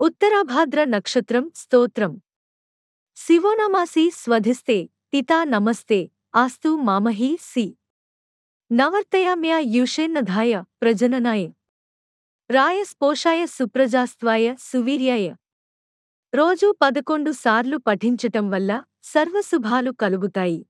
ఉత్తరాభాద్ర నక్షత్రం స్తోత్రం. శివోనమాసి స్వధిస్తే తితా నమస్తే ఆస్తు మామహీ సి. నవర్తయామ్య యుషేన్నధాయ ప్రజననాయ. రాయ స్పోషాయ సుప్రజాస్త్వాయ సువీర్యాయ. రోజూ పదకొండు సార్లు పఠించటం వల్ల సర్వశుభాలు కలుగుతాయి.